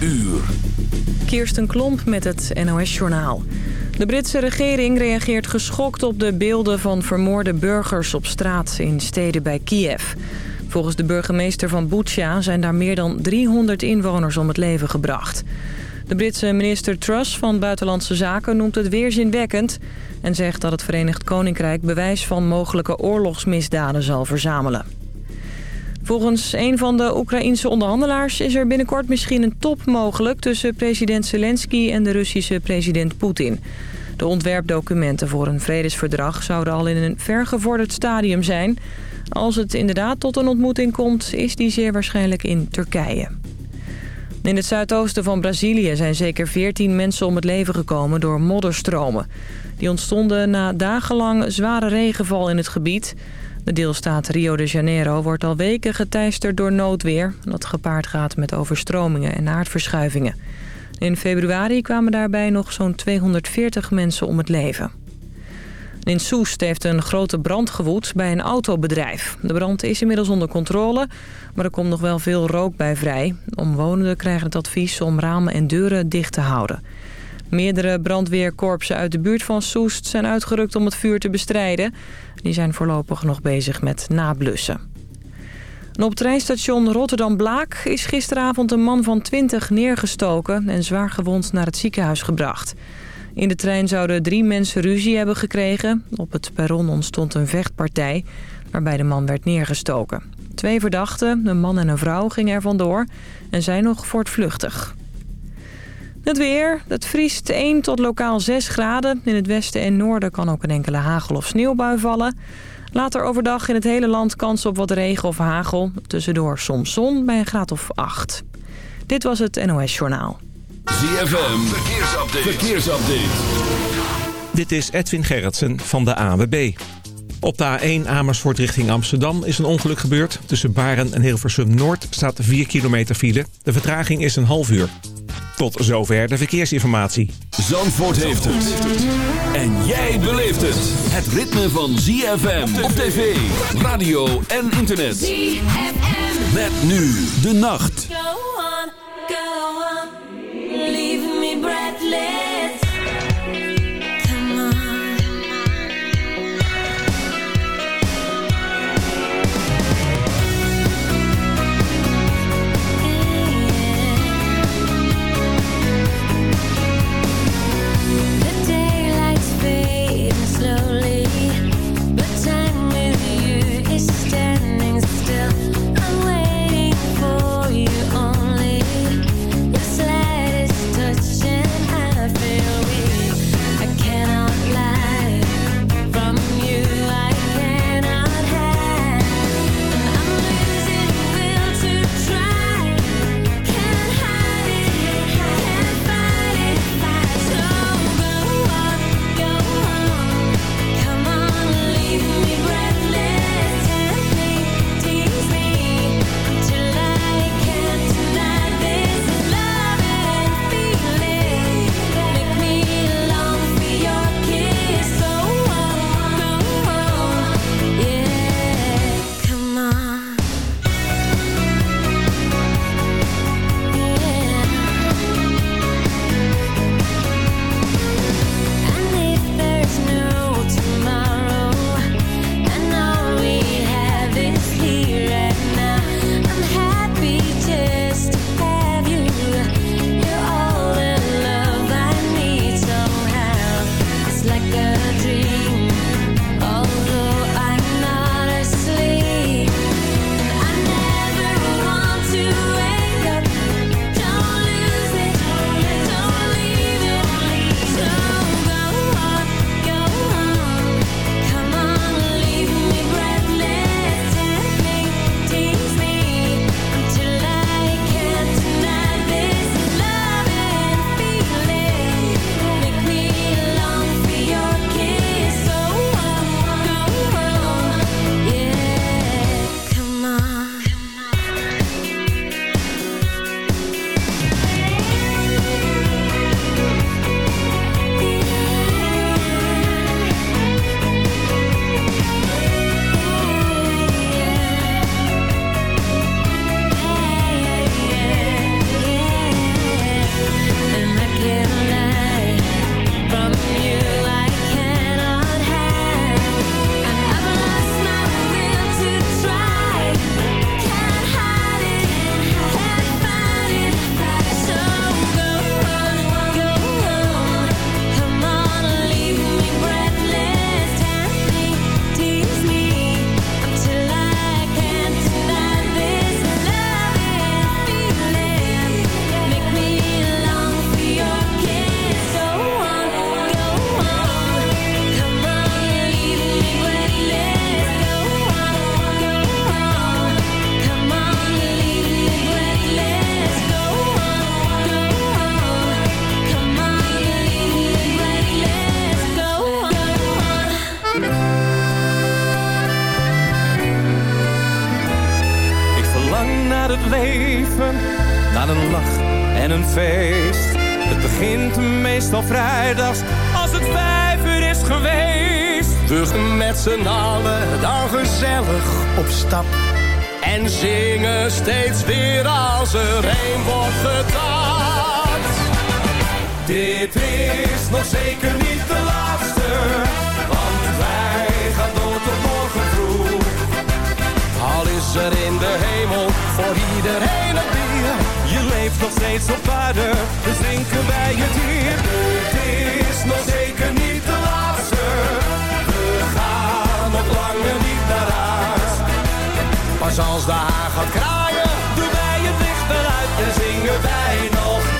uur. Kirsten Klomp met het NOS-journaal. De Britse regering reageert geschokt op de beelden van vermoorde burgers op straat in steden bij Kiev. Volgens de burgemeester van Butsja zijn daar meer dan 300 inwoners om het leven gebracht. De Britse minister Truss van Buitenlandse Zaken noemt het weerzinwekkend... en zegt dat het Verenigd Koninkrijk bewijs van mogelijke oorlogsmisdaden zal verzamelen. Volgens een van de Oekraïense onderhandelaars is er binnenkort misschien een top mogelijk... tussen president Zelensky en de Russische president Poetin. De ontwerpdocumenten voor een vredesverdrag zouden al in een vergevorderd stadium zijn. Als het inderdaad tot een ontmoeting komt, is die zeer waarschijnlijk in Turkije. In het zuidoosten van Brazilië zijn zeker 14 mensen om het leven gekomen door modderstromen. Die ontstonden na dagenlang zware regenval in het gebied. De deelstaat Rio de Janeiro wordt al weken geteisterd door noodweer... dat gepaard gaat met overstromingen en aardverschuivingen. In februari kwamen daarbij nog zo'n 240 mensen om het leven. In Soest heeft een grote brand gewoed bij een autobedrijf. De brand is inmiddels onder controle, maar er komt nog wel veel rook bij vrij. Omwonenden krijgen het advies om ramen en deuren dicht te houden. Meerdere brandweerkorpsen uit de buurt van Soest zijn uitgerukt om het vuur te bestrijden. Die zijn voorlopig nog bezig met nablussen. En op treinstation Rotterdam-Blaak is gisteravond een man van 20 neergestoken... en zwaar gewond naar het ziekenhuis gebracht. In de trein zouden drie mensen ruzie hebben gekregen. Op het perron ontstond een vechtpartij waarbij de man werd neergestoken. Twee verdachten, een man en een vrouw, gingen er vandoor en zijn nog voortvluchtig. Het weer. Het vriest 1 tot lokaal 6 graden. In het westen en noorden kan ook een enkele hagel- of sneeuwbui vallen. Later overdag in het hele land kans op wat regen of hagel. Tussendoor soms zon bij een graad of 8. Dit was het NOS Journaal. ZFM, verkeersupdate. verkeersupdate. Dit is Edwin Gerritsen van de AWB. Op de A1 Amersfoort richting Amsterdam is een ongeluk gebeurd. Tussen Baren en Hilversum Noord staat 4 kilometer file. De vertraging is een half uur. Tot zover de verkeersinformatie. Zandvoort heeft het. En jij beleeft het. Het ritme van ZFM op tv, radio en internet. ZFM. Met nu de nacht. Go on, go on. Leave me breathless. Meestal vrijdags als het vijf uur is geweest. We met z'n allen dan gezellig op stap. En zingen steeds weer als er een wordt getapt. Dit is nog zeker niet de laatste, want wij gaan door tot morgen. Al is er in de hemel voor iedereen een. Je leeft nog steeds op aarde, dus drinken wij het hier. Dit is nog zeker niet de laatste, we gaan nog langer niet naar huis. Pas als de haan gaat kraaien, doen wij het licht weer uit en zingen wij nog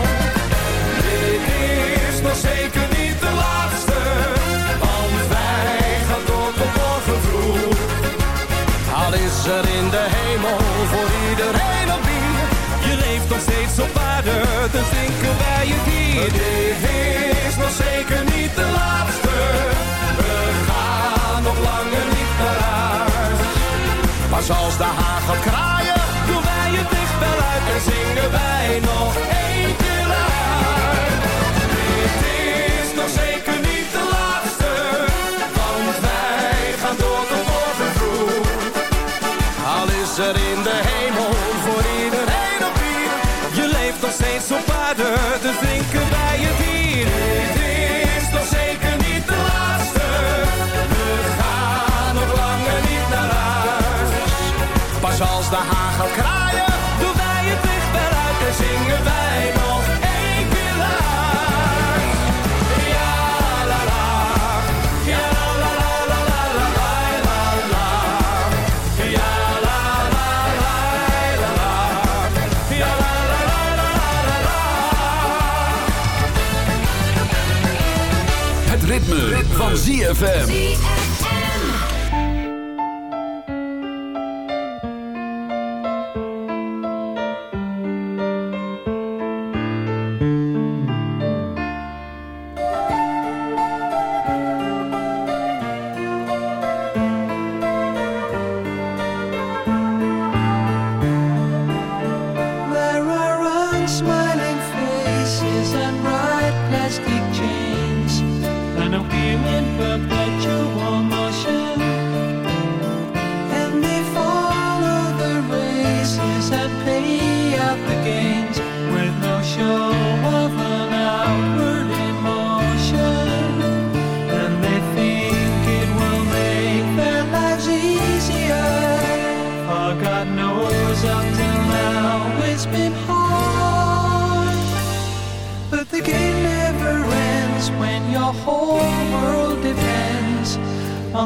Is maar zeker niet de laatste. Want wij gaan tot op vroeg. Al is er in de hemel voor iedereen op wie. Je leeft nog steeds op aarde, dus drinken wij je hier. Dit is nog zeker niet de laatste. We gaan nog langer niet naar huis. Maar zoals de hagel kraaien, doen wij het dicht wel uit. En zingen wij nog één. Nog zeker niet de laatste, want wij gaan door tot morgen vroeg. Al is er in de hemel voor iedereen op bier. Je leeft nog steeds op aarde, dus drinken wij het hier. Dit is nog zeker niet de laatste, we gaan nog langer niet naar huis. Pas als de gaat kraaien, doen wij het licht wel uit en zingen wij nog Ritme, van ZFM.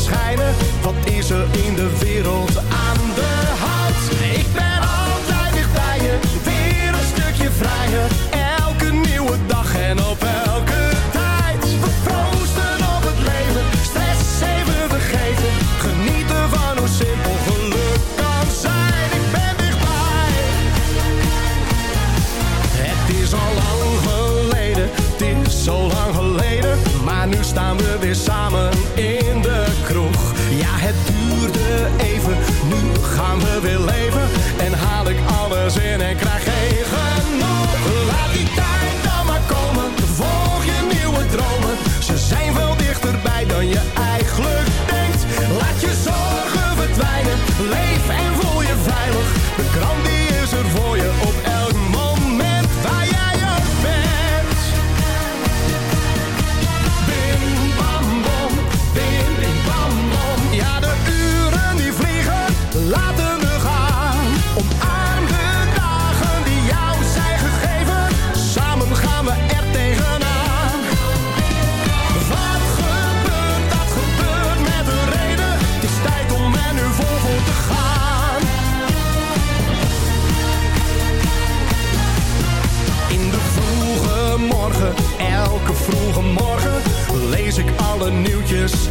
schijnen. Wat is er in de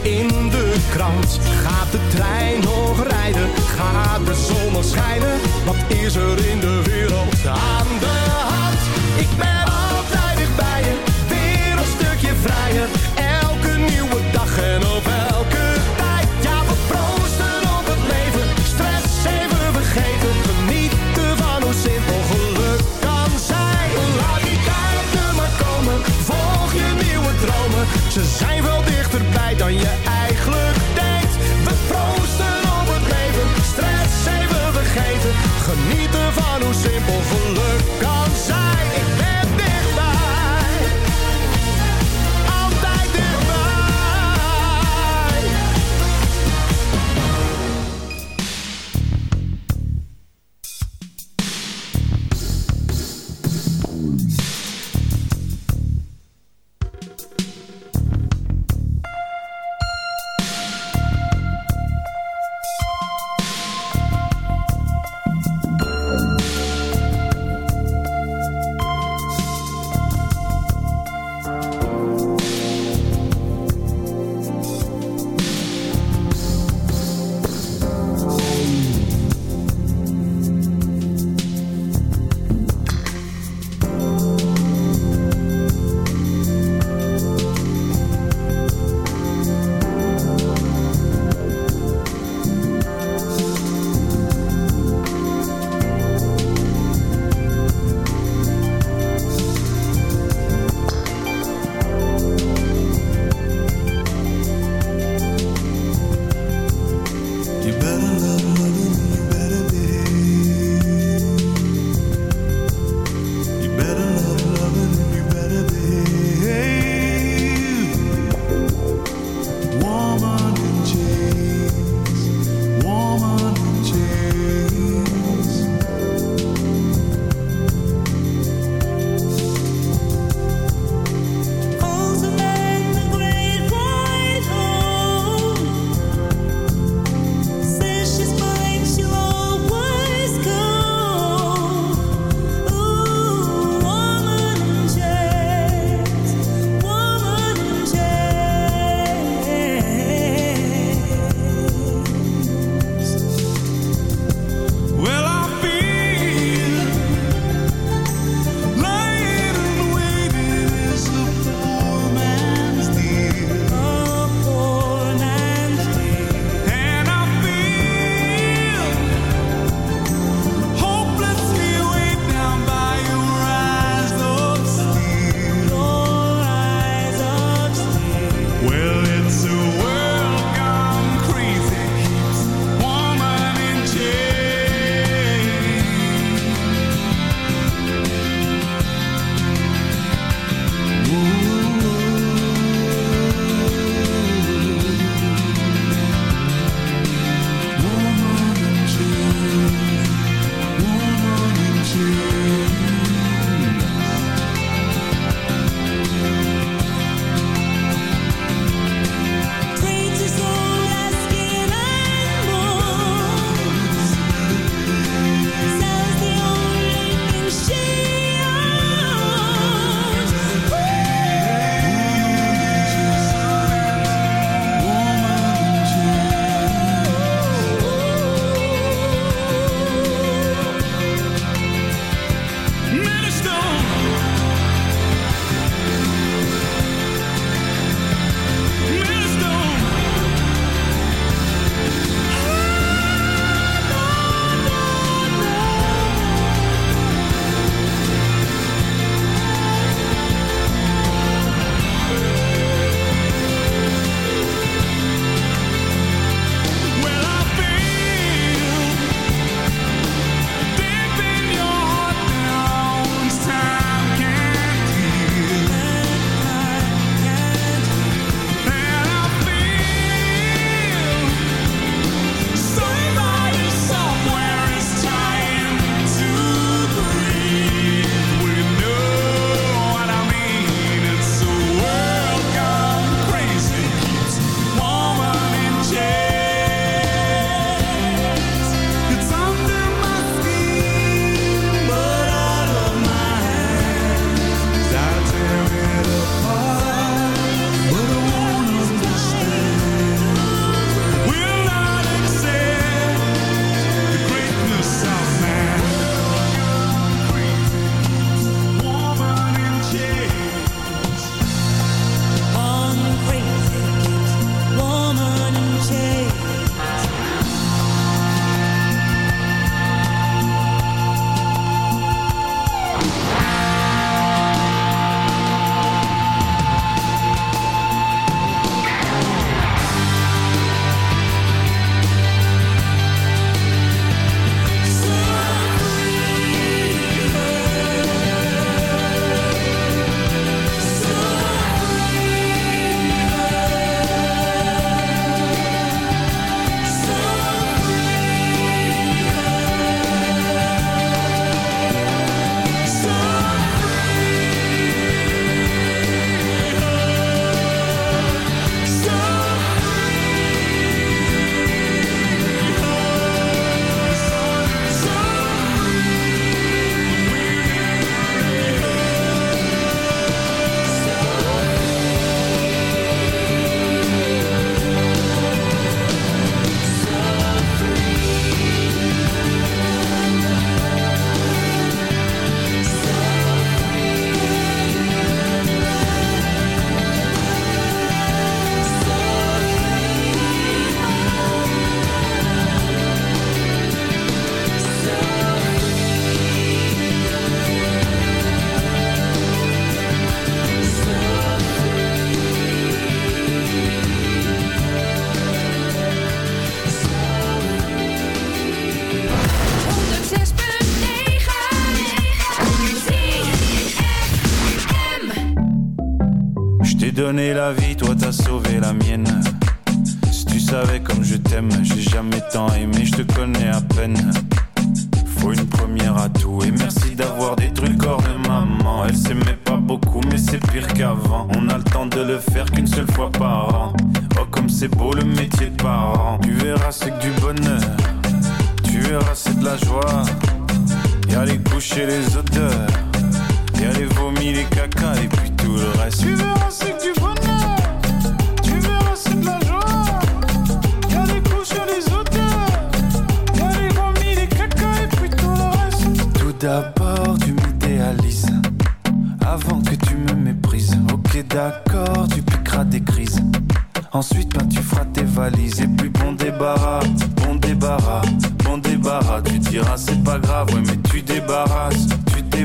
in de krant. Gaat de trein nog rijden? Gaat de zon nog? Wat is er in de wereld? ma vie, toi t'as sauvé la mienne.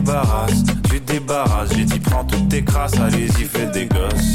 débarrasses, tu débarrasses. J'ai dit prends toutes tes crasses, allez-y, fais des gosses.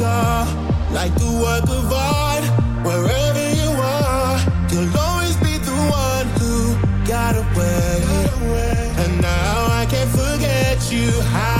star, like the work of art. Wherever you are, you'll always be the one who got away. And now I can't forget you. I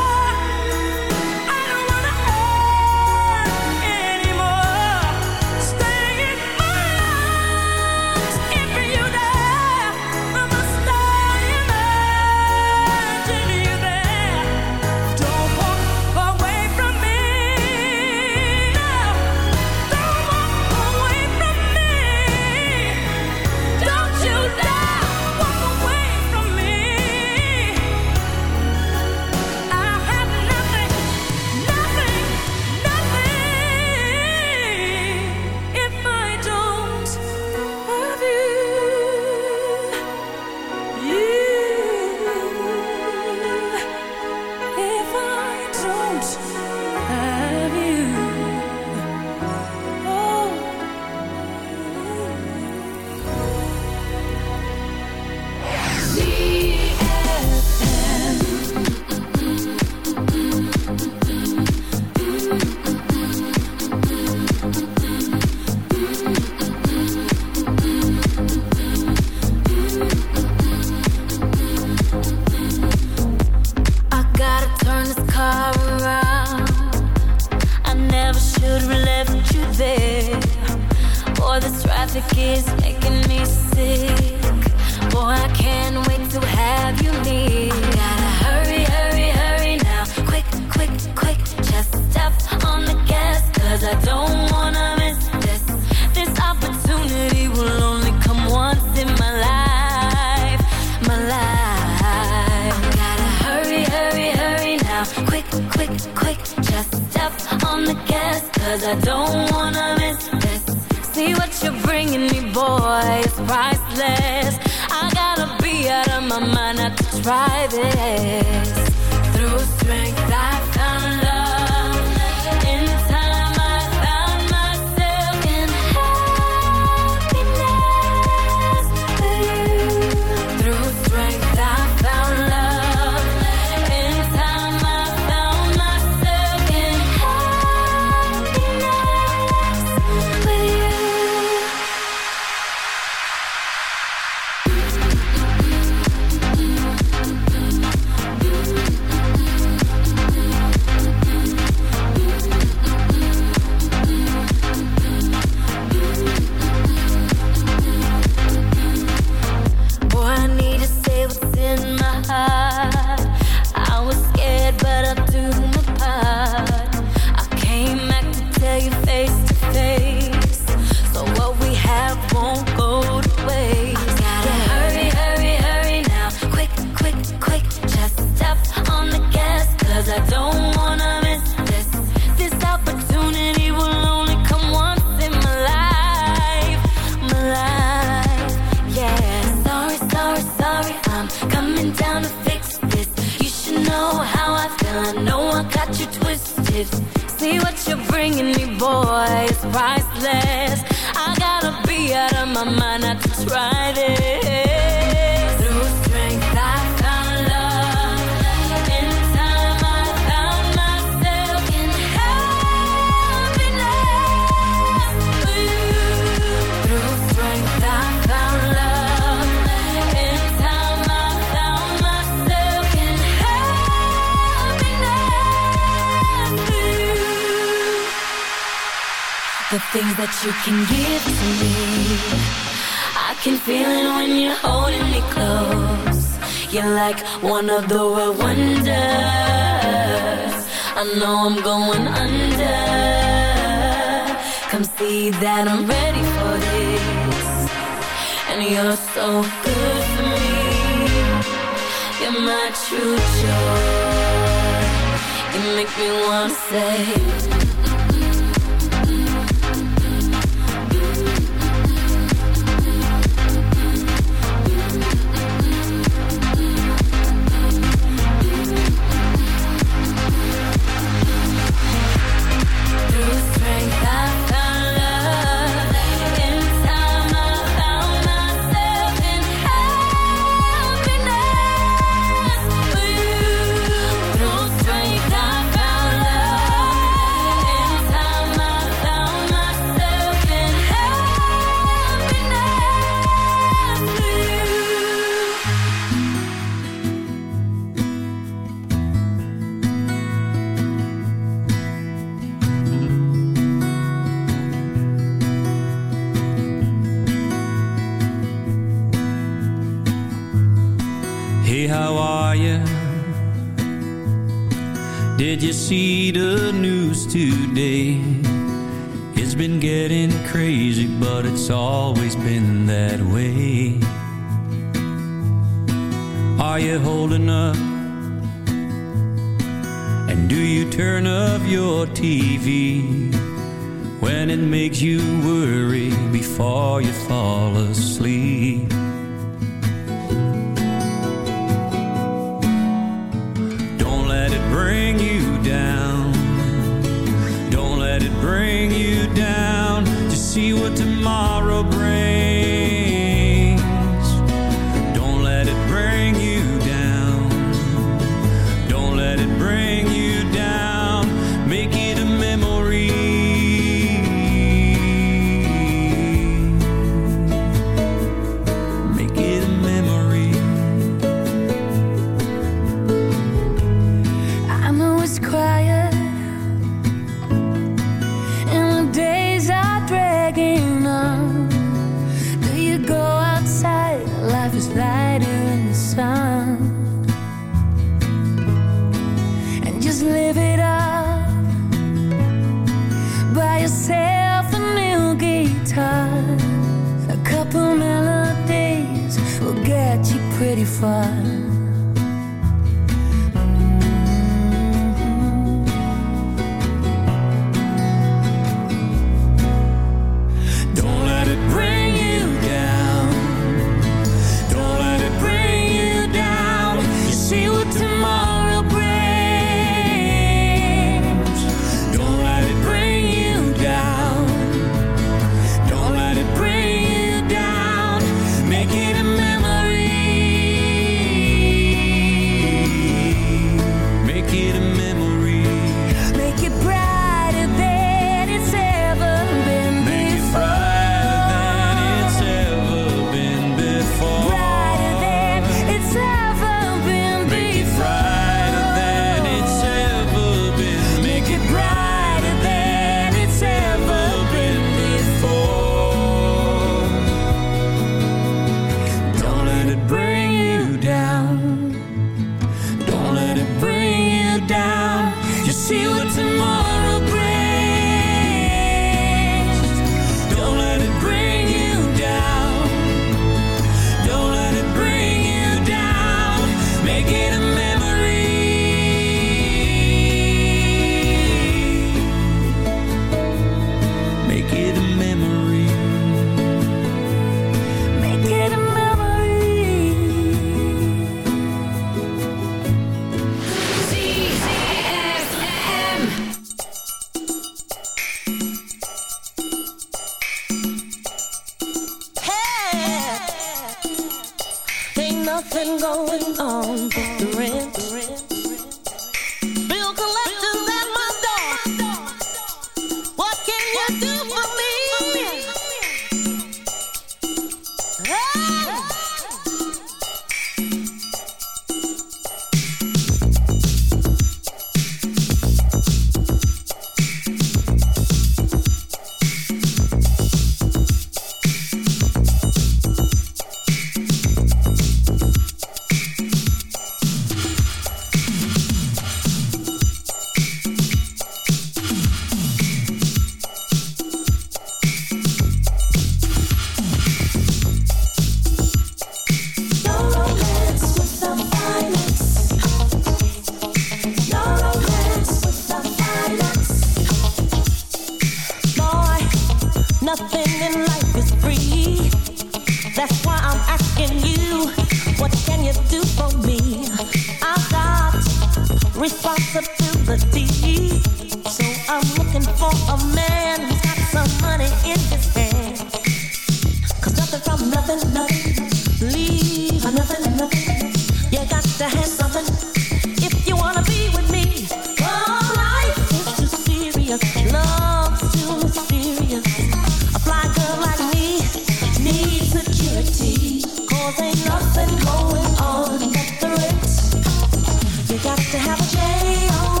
You got to have a J.O.B.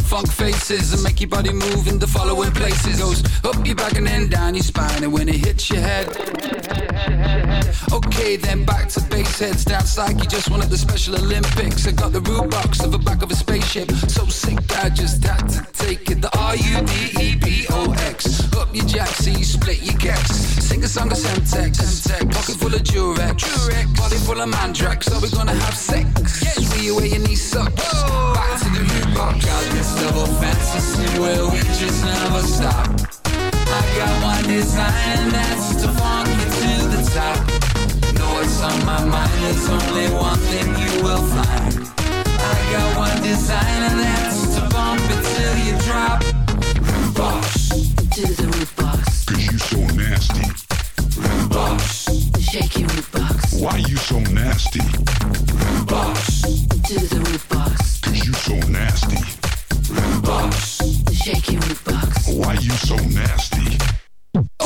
funk faces. And make your body move in the following places. Goes up your back and then down your spine. And when it hits your head. Okay, then back to base heads. Down like you just won at the Special Olympics. I got the root box of the back of a spaceship. So sick, I just had to take it. The R U D E B O X. Up your jack, you split your gex. Sing a song of Semtex. Pocket full of Durex. Body full of Mandrax. Are we gonna have sex? See you where your knee sucks. Back to the root box. Got this double fantasy where we just never stop. I got one design and that's to funk you to top. Know what's on my mind, there's only one thing you will find. I got one design and that's to bump it till you drop. Roof box. To the roof box. Cause you so nasty. Roof box. Shake your roof box. Why you so nasty? Roof box. To the roof box. Cause you so nasty. Roof box. Shake your roof box. Why you so nasty?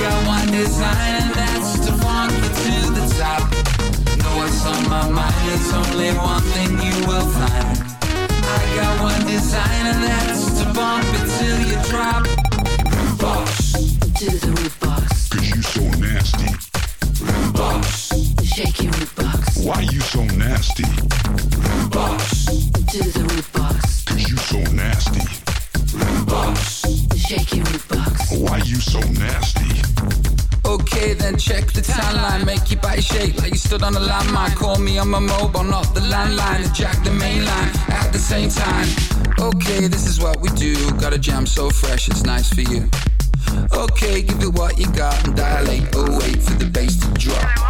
Got one design and that's to funk you to the top. Know what's on my mind, there's only one thing you will find. Stood on a landmine. Call me on my mobile, not the landline. And jack the main line at the same time. Okay, this is what we do. Got a jam so fresh, it's nice for you. Okay, give it what you got and dilate. Oh, wait for the bass to drop.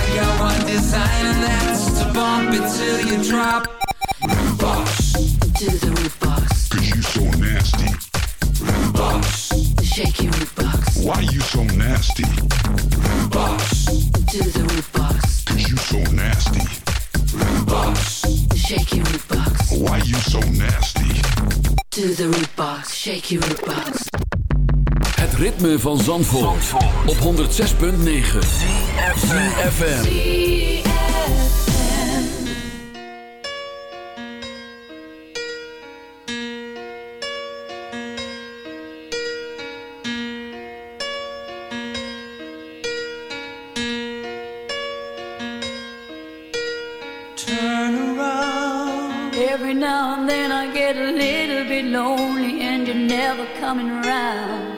I got one design and that's to bump it till you drop. Roof box. To the roof box. Cause you so nasty. Roof box. Shake your roof box. Why you so nasty? Roof box. To the roof box. Cause you so nasty. Roof box. Shake your roof box. Why you so nasty? To the roof box. Shake your roof box. Het ritme van Zandvoort, op 106.9 CFFM Turn around. Every now and then I get a little bit lonely and you're never coming around.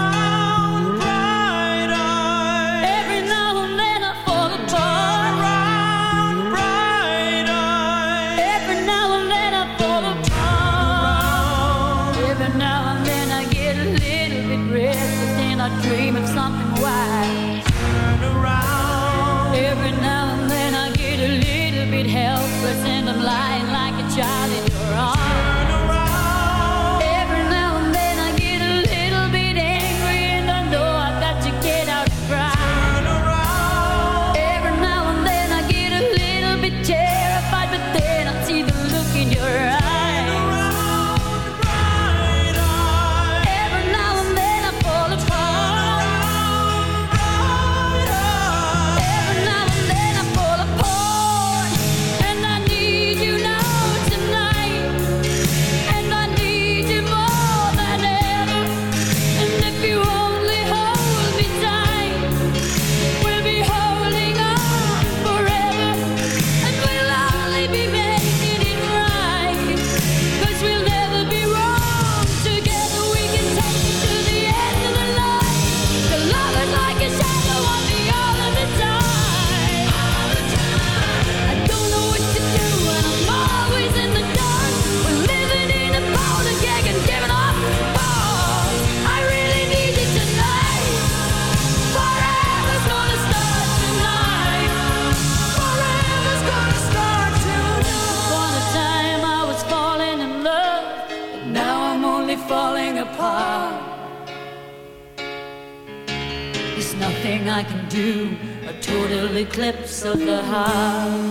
Of the heart.